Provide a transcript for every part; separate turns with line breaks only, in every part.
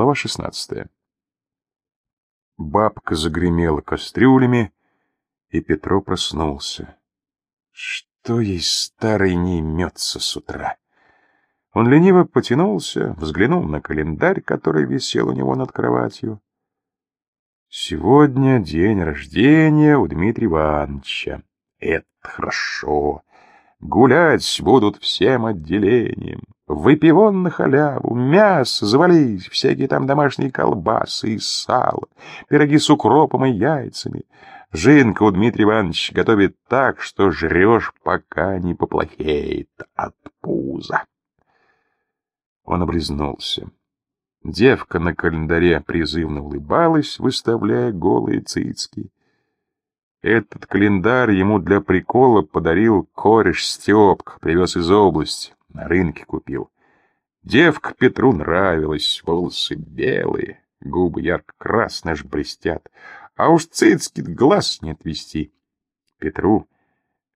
Глава 16. Бабка загремела кастрюлями, и Петро проснулся. Что ей старый не имется с утра? Он лениво потянулся, взглянул на календарь, который висел у него над кроватью. Сегодня день рождения у Дмитрия Ивановича. Это хорошо. Гулять будут всем отделением. Выпивон на халяву, мясо, завались, всякие там домашние колбасы и сало, пироги с укропом и яйцами. Жинка у Дмитрия Ивановича готовит так, что жрешь, пока не поплохеет от пуза. Он облизнулся. Девка на календаре призывно улыбалась, выставляя голые цицки. Этот календарь ему для прикола подарил кореш Степка, привез из области, на рынке купил. Девка Петру нравилась, волосы белые, губы ярко-красные аж блестят, а уж цицки глаз не отвести. Петру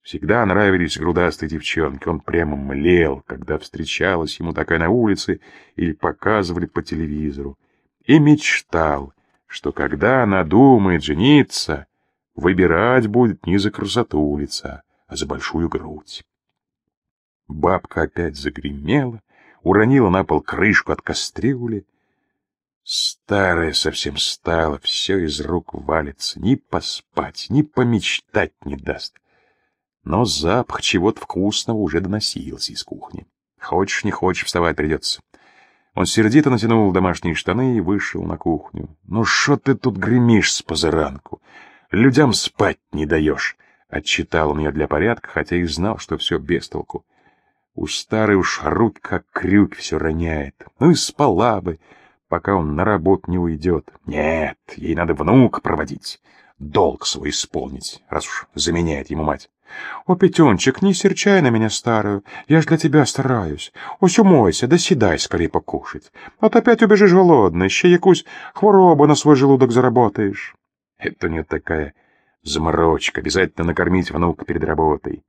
всегда нравились грудастые девчонки, он прямо млел, когда встречалась ему такая на улице или показывали по телевизору, и мечтал, что когда она думает жениться, Выбирать будет не за красоту лица, а за большую грудь. Бабка опять загремела, уронила на пол крышку от кастрюли. Старая совсем стала, все из рук валится, ни поспать, ни помечтать не даст. Но запах чего-то вкусного уже доносился из кухни. Хочешь, не хочешь, вставать придется. Он сердито натянул домашние штаны и вышел на кухню. «Ну что ты тут гремишь с позаранку?» Людям спать не даешь. Отчитал он ее для порядка, хотя и знал, что все без толку. У старой уж руть как крюк все роняет. Ну и спала бы, пока он на работу не уйдет. Нет, ей надо внук проводить, долг свой исполнить, раз уж заменяет ему мать. «О, Петенчик, не серчай на меня старую, я ж для тебя стараюсь. Ось умойся, да седай скорее покушать. А то опять убежишь голодный, ще якусь хворобу на свой желудок заработаешь». Это не такая заморочка, обязательно накормить внука перед работой.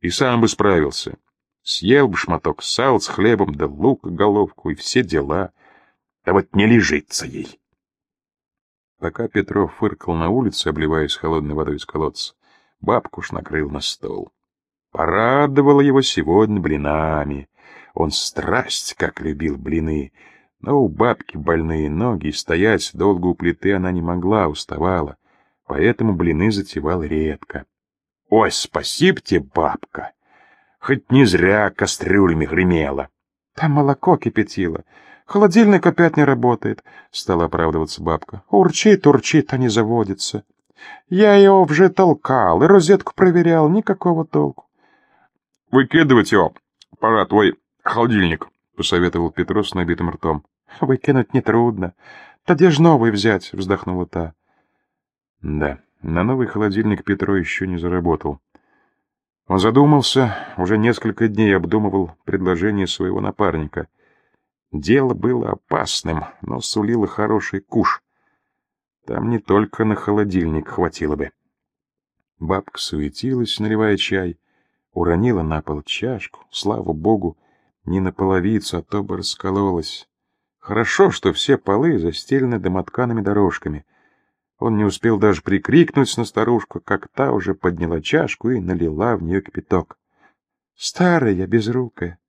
И сам бы справился. Съел бы шматок сал с хлебом, да лук головку, и все дела. А вот не лежится ей. Пока Петров фыркал на улице, обливаясь холодной водой из колодца, бабку уж накрыл на стол. Порадовала его сегодня блинами. Он страсть как любил блины, но у бабки больные ноги, и стоять долго у плиты она не могла, уставала, поэтому блины затевал редко. «Ой, спасибо тебе, бабка! Хоть не зря кастрюлями гремела!» «Там молоко кипятило. Холодильник опять не работает», — стала оправдываться бабка. «Урчит, урчит, а не заводится. Я его уже толкал и розетку проверял, никакого толку». «Выкидывать его, пора твой холодильник», — посоветовал Петров с набитым ртом. «Выкинуть нетрудно. Тогда ж новый взять», — вздохнула та. Да, на новый холодильник Петро еще не заработал. Он задумался, уже несколько дней обдумывал предложение своего напарника. Дело было опасным, но сулило хороший куш. Там не только на холодильник хватило бы. Бабка суетилась, наливая чай, уронила на пол чашку, слава богу, не на половицу, а то бы раскололась. Хорошо, что все полы застелены домоткаными дорожками. Он не успел даже прикрикнуть на старушку, как та уже подняла чашку и налила в нее кипяток. «Старая, безрукая,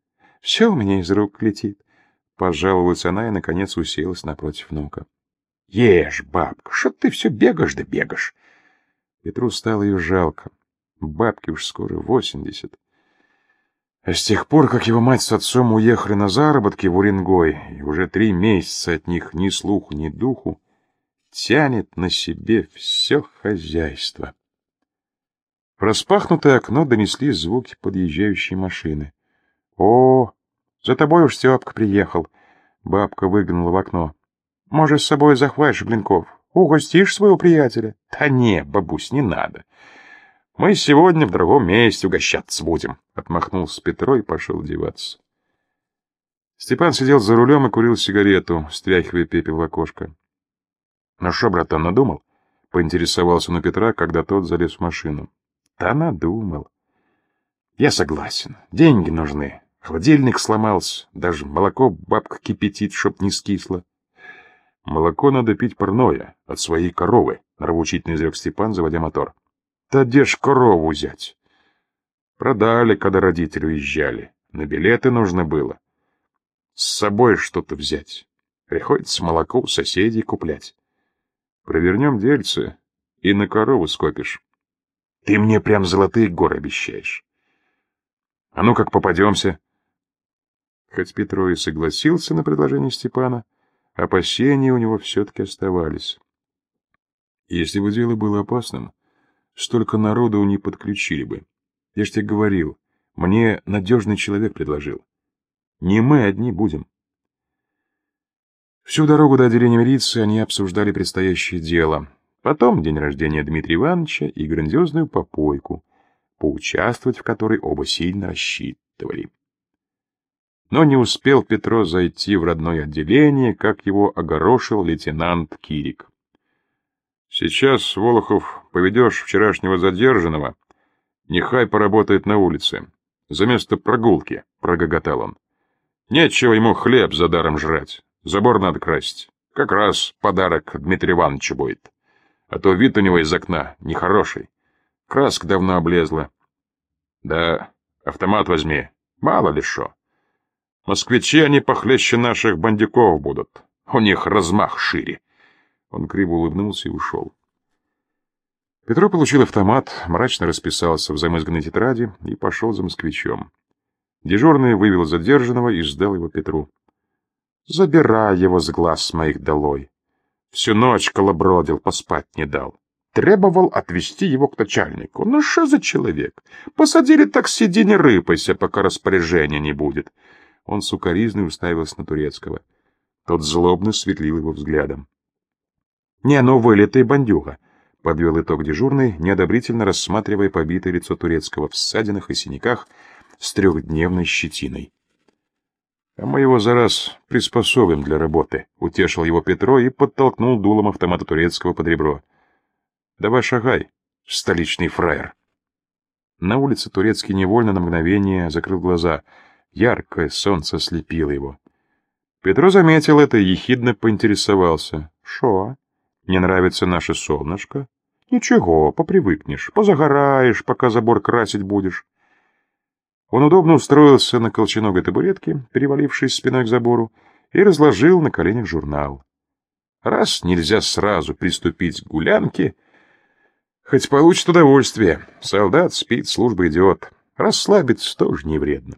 все у меня из рук летит», — пожаловалась она и, наконец, уселась напротив внука. «Ешь, бабка, что ты все бегаешь да бегаешь?» Петру стало ее жалко. Бабке уж скоро восемьдесят. А с тех пор, как его мать с отцом уехали на заработки в Уренгой, и уже три месяца от них ни слуху, ни духу, тянет на себе все хозяйство. В распахнутое окно донесли звуки подъезжающей машины. — О, за тобой уж Степка приехал. Бабка выглянула в окно. — Может, с собой захватишь блинков? Угостишь своего приятеля? — Да не, бабусь, не надо. — мы сегодня в другом месте угощаться будем, — отмахнулся Петро и пошел одеваться. Степан сидел за рулем и курил сигарету, стряхивая пепел в окошко. — Ну что, братан, надумал? — поинтересовался у Петра, когда тот залез в машину. — Да надумал. — Я согласен. Деньги нужны. Холодильник сломался, даже молоко бабка кипятит, чтоб не скисло. Молоко надо пить парное, от своей коровы, нравоучительно изрек Степан, заводя мотор. Да где ж корову взять? Продали, когда родители уезжали. На билеты нужно было. С собой что-то взять. Приходится молоко у соседей куплять. Провернем дельце и на корову скопишь. Ты мне прям золотые горы обещаешь. А ну как попадемся? Хоть Петро и согласился на предложение Степана, опасения у него все-таки оставались. Если бы дело было опасным, столько народу не подключили бы. Я ж тебе говорил, мне надежный человек предложил. Не мы одни будем. Всю дорогу до отделения милиции они обсуждали предстоящее дело. Потом день рождения Дмитрия Ивановича и грандиозную попойку, поучаствовать в которой оба сильно рассчитывали. Но не успел Петро зайти в родное отделение, как его огорошил лейтенант Кирик. «Сейчас, Волохов, поведешь вчерашнего задержанного, нехай поработает на улице. За место прогулки», — прогоготал он. «Нечего ему хлеб за даром жрать. Забор надо красить. Как раз подарок Дмитрию Ивановичу будет. А то вид у него из окна нехороший. Краска давно облезла. Да, автомат возьми, мало ли шо. Москвичи они похлеще наших бандюков будут. У них размах шире. Он криво улыбнулся и ушел. Петро получил автомат, мрачно расписался в замызганной тетради и пошел за москвичом. Дежурный вывел задержанного и сдал его Петру. «Забирай его с глаз моих долой. Всю ночь колобродил, поспать не дал. Требовал отвезти его к начальнику. Ну что за человек? Посадили так сиди, не рыпайся, пока распоряжения не будет. Он сукоризный уставился на Турецкого. Тот злобно светлил его взглядом. «Не, ну вылитый бандюга», — подвел итог дежурный, неодобрительно рассматривая побитое лицо Турецкого в ссадинах и синяках с трехдневной щетиной. «А мы его за раз приспособим для работы», — утешил его Петро и подтолкнул дулом автомата Турецкого под ребро. «Давай шагай, столичный фраер». На улице Турецкий невольно на мгновение закрыл глаза — Яркое солнце слепило его. Петро заметил это и ехидно поинтересовался. «Шо? Не нравится наше солнышко?» «Ничего, попривыкнешь, позагораешь, пока забор красить будешь». Он удобно устроился на колченогой табуретке, перевалившись спиной к забору, и разложил на коленях журнал. Раз нельзя сразу приступить к гулянке, хоть получит удовольствие. Солдат спит, служба идет. Расслабиться тоже не вредно.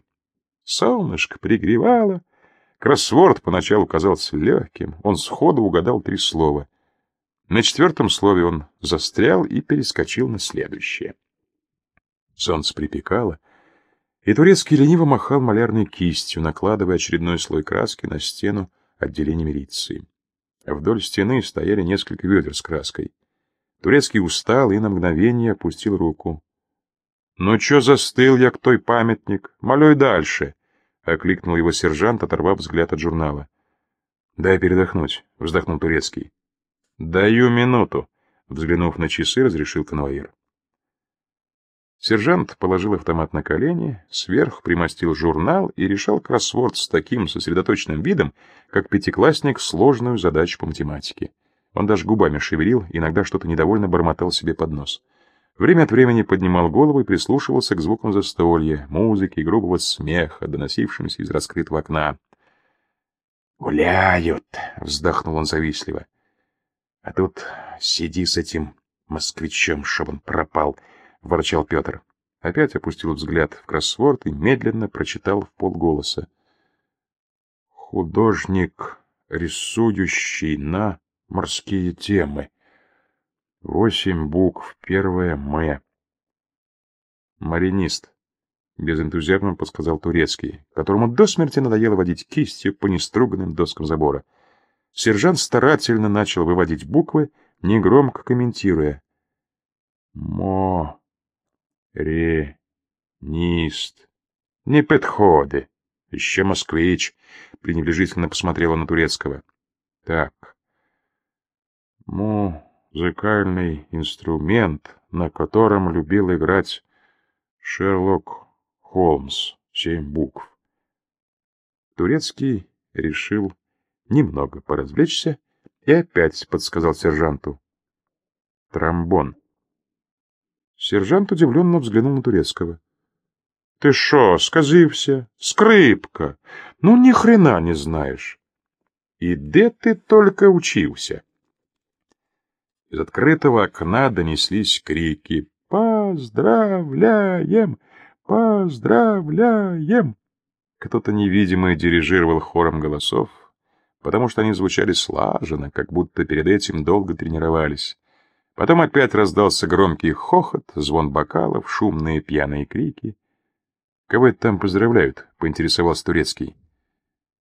Солнышко пригревало. Кроссворд поначалу казался легким. Он сходу угадал три слова. На четвертом слове он застрял и перескочил на следующее. Солнце припекало, и турецкий лениво махал малярной кистью, накладывая очередной слой краски на стену отделения милиции. Вдоль стены стояли несколько ведер с краской. Турецкий устал и на мгновение опустил руку. «Ну чё застыл я к той памятник? Молюй дальше!» — окликнул его сержант, оторвав взгляд от журнала. «Дай передохнуть», — вздохнул Турецкий. «Даю минуту», — взглянув на часы, разрешил конвоир. Сержант положил автомат на колени, сверху примостил журнал и решал кроссворд с таким сосредоточенным видом, как пятиклассник сложную задачу по математике. Он даже губами шевелил, иногда что-то недовольно бормотал себе под нос. Время от времени поднимал голову и прислушивался к звукам застолья, музыки и грубого смеха, доносившимся из раскрытого окна. «Гуляют!» — вздохнул он завистливо. «А тут сиди с этим москвичом, чтоб он пропал!» — ворчал Петр. Опять опустил взгляд в кроссворд и медленно прочитал в полголоса. «Художник, рисующий на морские темы». Восемь букв. Первое «М». «Маринист», — без энтузиазма подсказал Турецкий, которому до смерти надоело водить кистью по неструганным доскам забора. Сержант старательно начал выводить буквы, негромко комментируя. «Мо... ре... нист... Не подходы. Еще москвич», — пренебрежительно посмотрела на Турецкого. «Так... Му музыкальный инструмент, на котором любил играть Шерлок Холмс. Семь букв. Турецкий решил немного поразвлечься и опять подсказал сержанту. Тромбон. Сержант удивленно взглянул на турецкого. — Ты шо, сказився? Скрипка. Ну, ни хрена не знаешь. И где ты только учился? Из открытого окна донеслись крики «Поздравляем! Поздравляем!» Кто-то невидимый дирижировал хором голосов, потому что они звучали слаженно, как будто перед этим долго тренировались. Потом опять раздался громкий хохот, звон бокалов, шумные пьяные крики. «Кого это там поздравляют?» — поинтересовался Турецкий.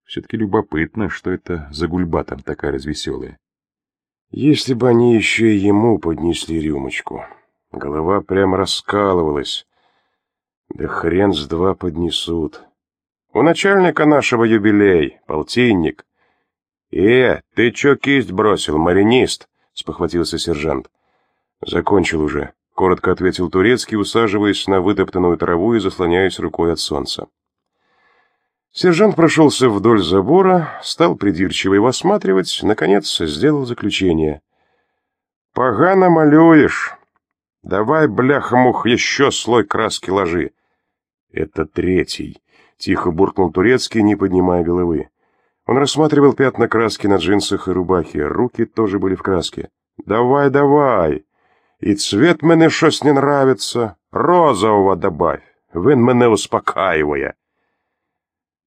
«Все-таки любопытно, что это за гульба там такая развеселая».
Если бы они еще и ему поднесли рюмочку. Голова прямо раскалывалась. Да хрен с два поднесут. У начальника нашего юбилей, полтинник. «Э, ты че кисть бросил, маринист?» — спохватился сержант. «Закончил уже», — коротко ответил Турецкий, усаживаясь на вытоптанную траву и заслоняясь рукой от солнца. Сержант прошелся вдоль забора, стал придирчиво его осматривать, наконец сделал заключение. «Погано малюешь. Давай, бляха-мух, еще слой краски ложи». «Это третий», — тихо буркнул Турецкий, не поднимая головы. Он рассматривал пятна краски на джинсах и рубахе, руки тоже были в краске. «Давай, давай!» І цвет мене щось не нравится. Розового добавь. Він мене успокаивая.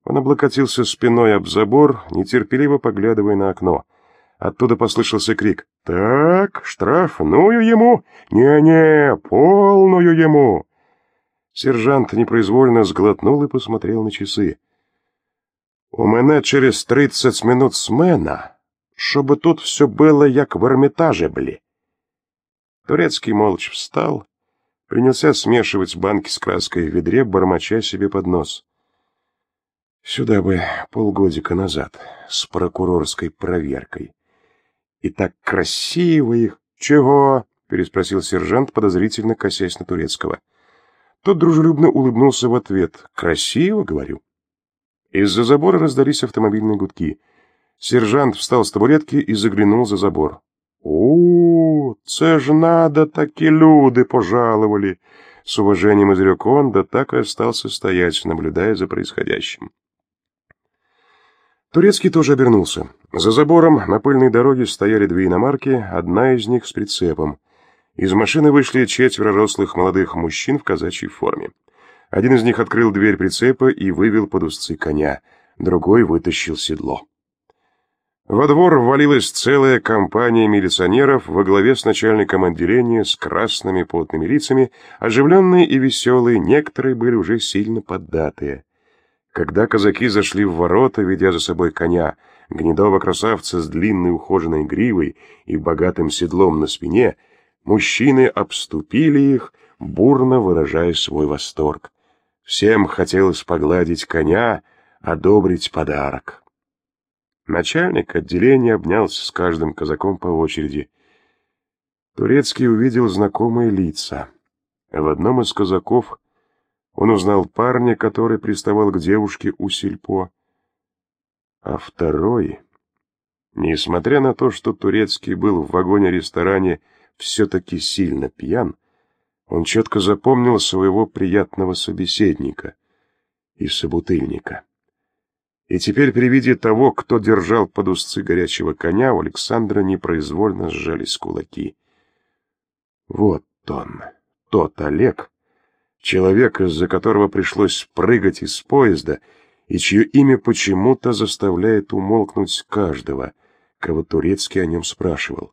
Он облокотился спиной об забор, нетерпеливо поглядывая на окно. Оттуда послышался крик. «Так, штрафную ему! Не-не, полную ему!» Сержант непроизвольно сглотнул и посмотрел на часы. «У мене через тридцать минут смена, чтобы тут все было, як в Эрмитаже, бли. Турецкий молча встал, принялся смешивать банки с краской в ведре, бормоча себе под нос. Сюда бы полгодика назад, с прокурорской проверкой. И так красиво их... Чего? переспросил сержант, подозрительно косясь на Турецкого. Тот дружелюбно улыбнулся в ответ. «Красиво, говорю». Из-за забора раздались автомобильные гудки. Сержант встал с табуретки и заглянул за забор. «О, це ж надо, таки люди пожаловали!» С уважением изрек он, да так и остался стоять, наблюдая за происходящим. Турецкий тоже обернулся. За забором на пыльной дороге стояли две иномарки, одна из них с прицепом. Из машины вышли четверо рослых молодых мужчин в казачьей форме. Один из них открыл дверь прицепа и вывел под узцы коня, другой вытащил седло. Во двор ввалилась целая компания милиционеров во главе с начальником отделения с красными потными лицами, оживленные и веселые, некоторые были уже сильно поддатые. Когда казаки зашли в ворота, ведя за собой коня, гнедого красавца с длинной ухоженной гривой и богатым седлом на спине, мужчины обступили их, бурно выражая свой восторг. Всем хотелось погладить коня, одобрить подарок. Начальник отделения обнялся с каждым казаком по очереди. Турецкий увидел знакомые лица. В одном из казаков он узнал парня, который приставал к девушке у сельпо. А второй, несмотря на то, что Турецкий был в вагоне-ресторане все-таки сильно пьян, он четко запомнил своего приятного собеседника и собутыльника. И теперь при виде того, кто держал под узцы горячего коня, у Александра непроизвольно сжались кулаки. Вот он, тот Олег, человек, из-за которого пришлось прыгать из поезда, и чье имя почему-то заставляет умолкнуть каждого, кого Турецкий о нем спрашивал.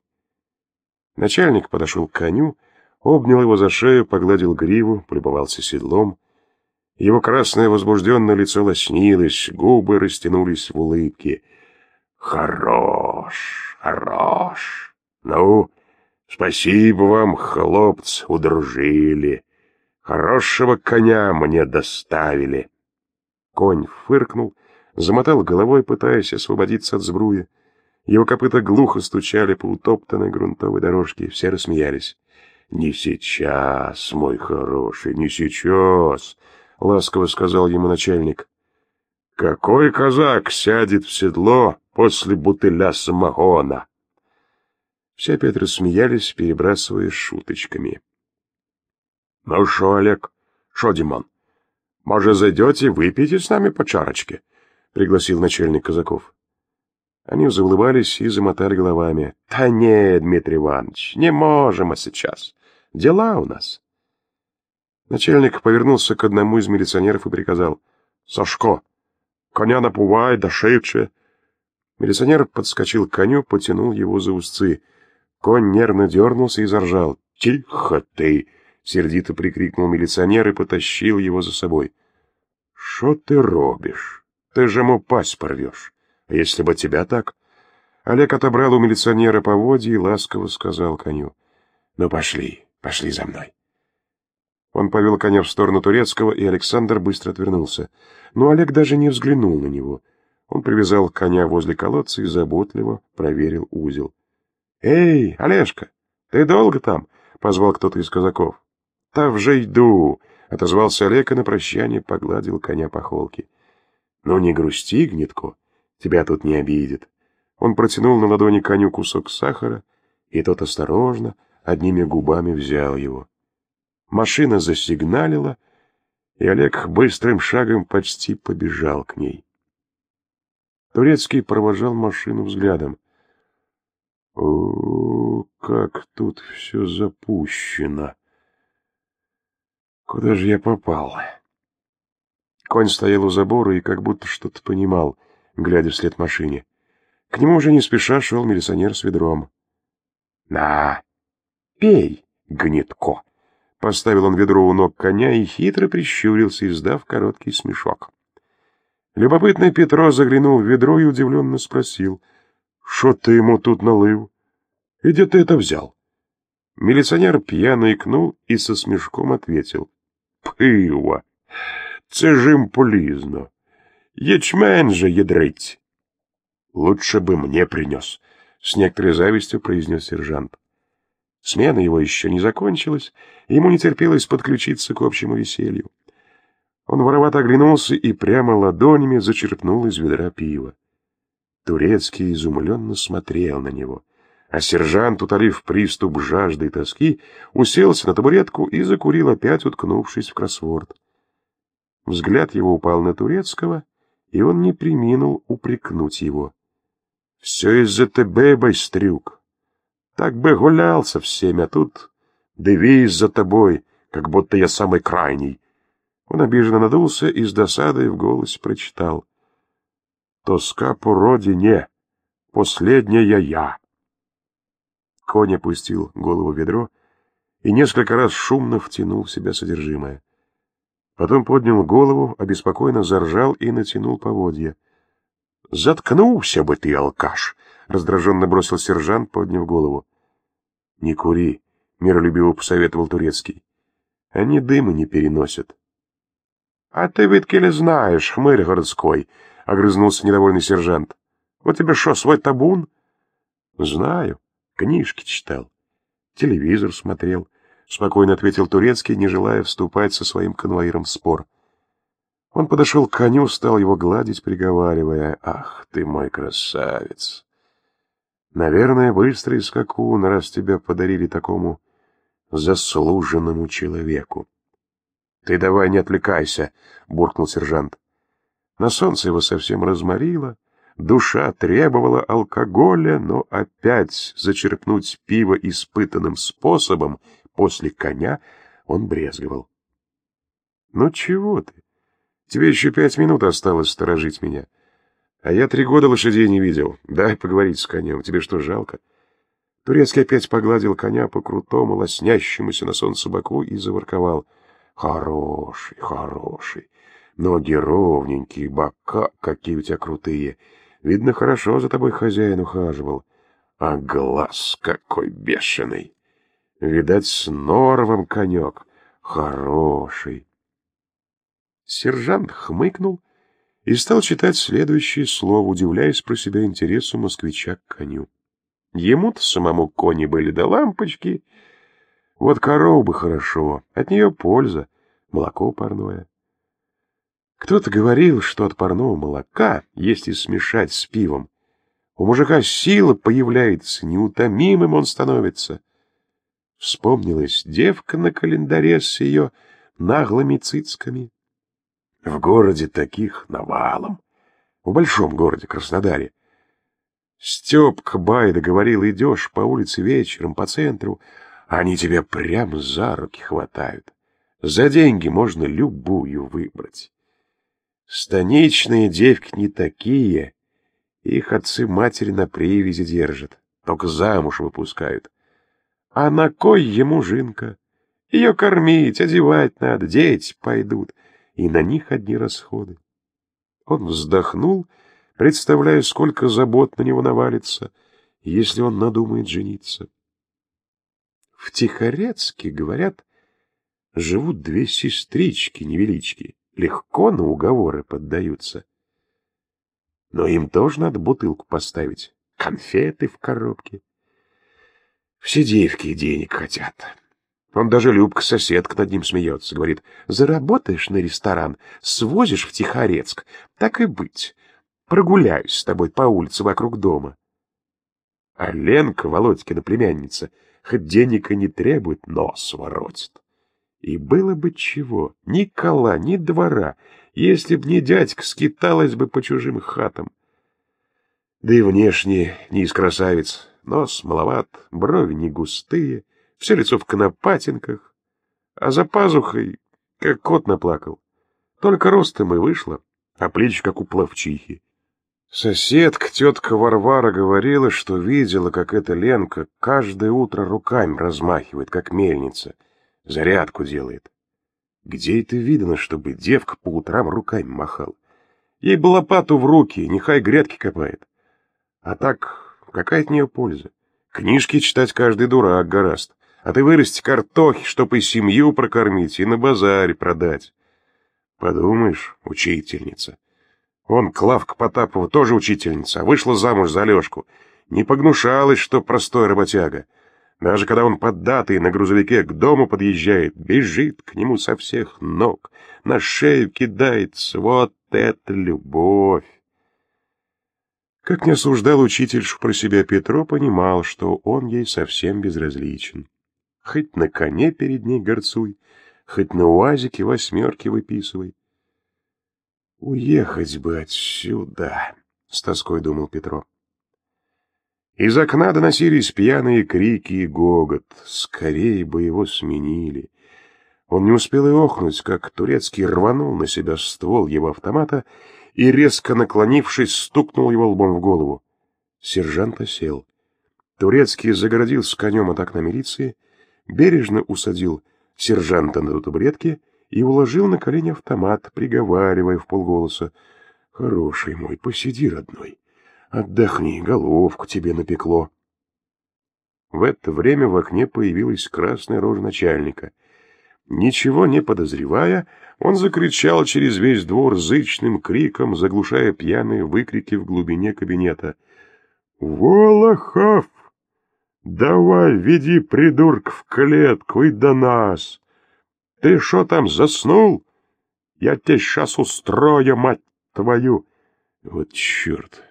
Начальник подошел к коню, обнял его за шею, погладил гриву, полюбовался седлом, его красное возбужденное лицо лоснилось, губы растянулись в улыбке. «Хорош, хорош! Ну, спасибо вам, хлопцы, удружили. Хорошего коня мне доставили». Конь фыркнул, замотал головой, пытаясь освободиться от сбруя. Его копыта глухо стучали по утоптанной грунтовой дорожке, все рассмеялись. «Не сейчас, мой хороший, не сейчас!» — ласково сказал ему начальник. «Какой казак сядет в седло после бутыля самогона? Все опять рассмеялись, перебрасывая шуточками. — Ну шо, Олег, шо, Димон, может, зайдете, выпьете с нами по чарочке? — пригласил начальник казаков. Они заулыбались и замотали головами. — Да не, Дмитрий Иванович, не можем мы сейчас. Дела у нас. Начальник повернулся к одному из милиционеров и приказал. — Сашко, коня напувай, да шибче. Милиционер подскочил к коню, потянул его за узцы. Конь нервно дернулся и заржал. «Тихо ты!» — сердито прикрикнул милиционер и потащил его за собой. «Шо ты робишь? Ты же ему пасть порвешь. А если бы тебя так?» Олег отобрал у милиционера поводья и ласково сказал коню. «Ну пошли, пошли за мной». Он повел коня в сторону Турецкого, и Александр быстро отвернулся. Но Олег даже не взглянул на него. Он привязал коня возле колодца и заботливо проверил узел. «Эй, Олежка, ты долго там?» — позвал кто-то из казаков. «Та вже иду!» — отозвался Олег и на прощание погладил коня по холке. «Ну не грусти, Гнетко, тебя тут не обидят». Он протянул на ладони коню кусок сахара, и тот осторожно, одними губами взял его. Машина засигналила, и Олег быстрым шагом почти побежал к ней. Турецкий провожал машину взглядом. О, как тут все запущено! Куда же я попал? Конь стоял у забора и как будто что-то понимал, глядя вслед машине. К нему уже не спеша шел милиционер с ведром. — На, пей, гнетко! Поставил он ведро у ног коня и хитро прищурился, издав короткий смешок. Любопытный Петро заглянул в ведро и удивленно спросил — Що ты ему тут налив? И где ты это взял? Милиционер пьяно икнул и со смешком ответил. Пиво. Це ж им полізно. Ячмень же ядрить. Лучше бы мне принес, с некоторой завистью произнес сержант. Смена его еще не закончилась, ему не терпелось подключиться к общему веселью. Он воровато оглянулся и прямо ладонями зачерпнул из ведра пива. Турецкий изумленно смотрел на него, а сержант, утолив приступ жажды и тоски, уселся на табуретку и закурил, опять уткнувшись в кроссворд. Взгляд его упал на Турецкого, и он не приминул упрекнуть его. — Все из-за тебе, байстрюк. Так бы гулял со всеми, а тут девиз за тобой, как будто я самый крайний. Он обиженно надулся и с досадой в голосе прочитал — Тоска по родине. Последняя я. Конь опустил голову в ведро и несколько раз шумно втянул в себя содержимое. Потом поднял голову, обеспокоенно заржал и натянул поводья. — Заткнулся бы ты, алкаш! — раздраженно бросил сержант, подняв голову. — Не кури, — миролюбиво посоветовал Турецкий. — Они дыма не переносят. — А ты, Виткеле, знаешь, хмырь городской, —— огрызнулся недовольный сержант. «Вот тебе что, свой табун?» «Знаю. Книжки читал. Телевизор смотрел», — спокойно ответил Турецкий, не желая вступать со своим конвоиром в спор. Он подошел к коню, стал его гладить, приговаривая, «Ах ты мой красавец!» «Наверное, быстрый скакун, раз тебя подарили такому заслуженному человеку». «Ты давай не отвлекайся», — буркнул сержант. На солнце его совсем разморило, душа требовала алкоголя, но опять зачерпнуть пиво испытанным способом после коня он брезговал. «Ну чего ты? Тебе еще пять минут осталось сторожить меня. А я три года лошадей не видел. Дай поговорить с конем. Тебе что, жалко?» Турецкий опять погладил коня по крутому, лоснящемуся на солнце боку и заворковал. «Хороший, хороший. Ноги ровненькие, бока какие у тебя крутые. Видно, хорошо за тобой хозяин ухаживал. А глаз какой бешеный. Видать, с норовом конек. Хороший. Сержант хмыкнул и стал читать следующее слово, удивляясь про себя интересу москвича к коню. Ему-то самому кони были до лампочки. Вот коров бы хорошо, от нее польза, молоко парное. Кто-то говорил, что от парного молока, если смешать с пивом, У мужика сила появляется, неутомимым он становится. Вспомнилась девка на календаре с ее наглыми цицками. В городе таких навалом. В большом городе Краснодаре. Степка Байда говорил, идешь по улице вечером, по центру, они тебя прямо за руки хватают. За деньги можно любую выбрать. Станичные девки не такие. Их отцы-матери на привязи держат, только замуж выпускают. А на кой ему жинка? Ее кормить, одевать надо, дети пойдут, и на них одни расходы. Он вздохнул, представляя, сколько забот на него навалится, если он надумает жениться. В Тихорецке, говорят, живут две сестрички-невелички, легко на уговоры поддаются. Но им тоже надо бутылку поставить, конфеты в коробке. Все девки денег хотят. Он даже Любка-соседка над ним смеется, говорит, заработаешь на ресторан, свозишь в Тихорецк, так и быть. Прогуляюсь с тобой по улице вокруг дома. А Ленка, Володькина племянница, хоть денег и не требует, нос воротит. И было бы чего, ни кола, ни двора, если б не дядька скиталась бы по чужим хатам. Да и внешне не из красавиц, нос маловат, брови не густые, все лицо в конопатинках, а за пазухой, как кот наплакал. Только ростом и вышло, а плечи, как у плавчихи. Соседка, тетка Варвара, говорила, что видела, как эта Ленка каждое утро руками размахивает, как мельница, зарядку делает. Где это видно, чтобы девка по утрам руками махала? Ей бы лопату в руки, нехай грядки копает. А так, какая от нее польза? Книжки читать каждый дурак гораст. А ты вырасти картохи, чтоб и семью прокормить, и на базаре продать. Подумаешь, учительница. Он, Клавка Потапова, тоже учительница, а вышла замуж за Алешку. Не погнушалась, что простой работяга. Даже когда он поддатый на грузовике к дому подъезжает, бежит к нему со всех ног, на шею кидается. Вот это любовь! Как не осуждал учительшу про себя Петро, понимал, что он ей совсем безразличен. Хоть на коне перед ней горцуй, хоть на уазике восьмерки выписывай. «Уехать бы отсюда!» — с тоской думал Петро. Из окна доносились пьяные крики и гогот. Скорее бы его сменили. Он не успел и охнуть, как турецкий рванул на себя ствол его автомата и, резко наклонившись, стукнул его лбом в голову. Сержант осел. Турецкий загородил с конем от окна милиции, бережно усадил сержанта на табуретке и уложил на колени автомат, приговаривая в полголоса. «Хороший мой, посиди, родной, отдохни, головку тебе напекло». В это время в окне появилась красная рожа начальника. Ничего не подозревая, он закричал через весь двор зычным криком, заглушая пьяные выкрики в глубине кабинета. «Волохов! Давай, веди придурка в клетку и до нас!» Ты что там, заснул? Я тебе сейчас устрою, мать твою!» Вот черт!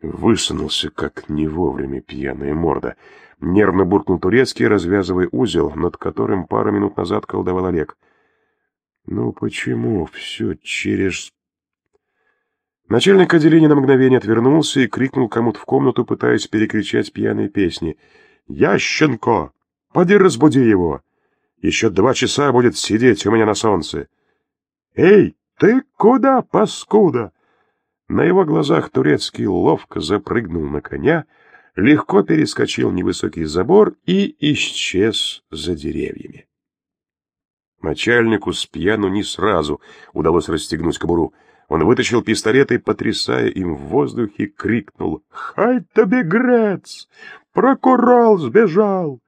Высунулся, как не вовремя пьяная морда. Нервно буркнул турецкий, развязывая узел, над которым пару минут назад колдовал Олег. «Ну почему все через...» Начальник отделения на мгновение отвернулся и крикнул кому-то в комнату, пытаясь перекричать пьяные песни. «Ященко! Поди разбуди его!» Еще два часа будет сидеть у меня на солнце. «Эй, ты куда, паскуда?» На его глазах турецкий ловко запрыгнул на коня, легко перескочил невысокий забор и исчез за деревьями. Начальнику с пьяну не сразу удалось расстегнуть кобуру. Он вытащил пистолет и, потрясая им в воздухе, крикнул «Хай тебе, грец! Прокурал сбежал!»